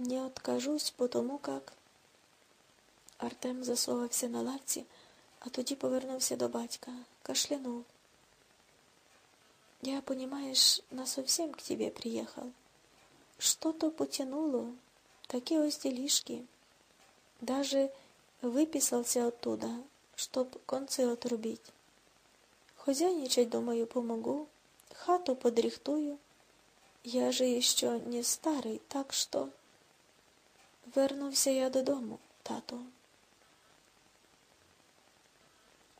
Не откажусь, потому как... Артем засовався на лавці, а тоді повернувся до батька, кашлянув. Я, понимаешь, насовсем к тебе приехал. Что-то потянуло, такие ось делишки. Даже выписался оттуда, чтоб концы отрубить. Хозяйничать, думаю, помогу, хату подрихтую. Я же еще не старий, так що... Вернувся я додому, тато.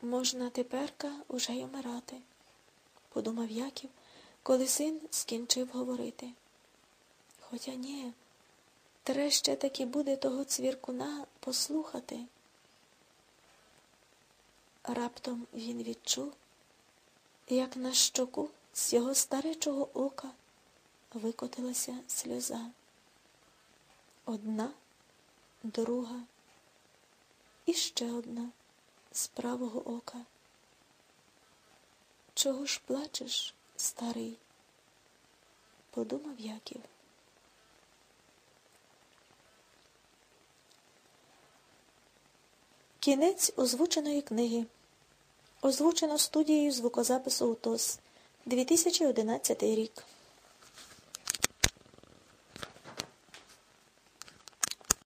Можна теперка уже й умирати, подумав Яків, коли син скінчив говорити. Хоча ні, тре ще таки буде того цвіркуна послухати. Раптом він відчув, як на щоку з його старечого ока викотилася сльоза. Одна, друга і ще одна з правого ока. Чого ж плачеш, старий? подумав Яків. Кінець озвученої книги. Озвучено студією звукозапису УТОС 2011 рік.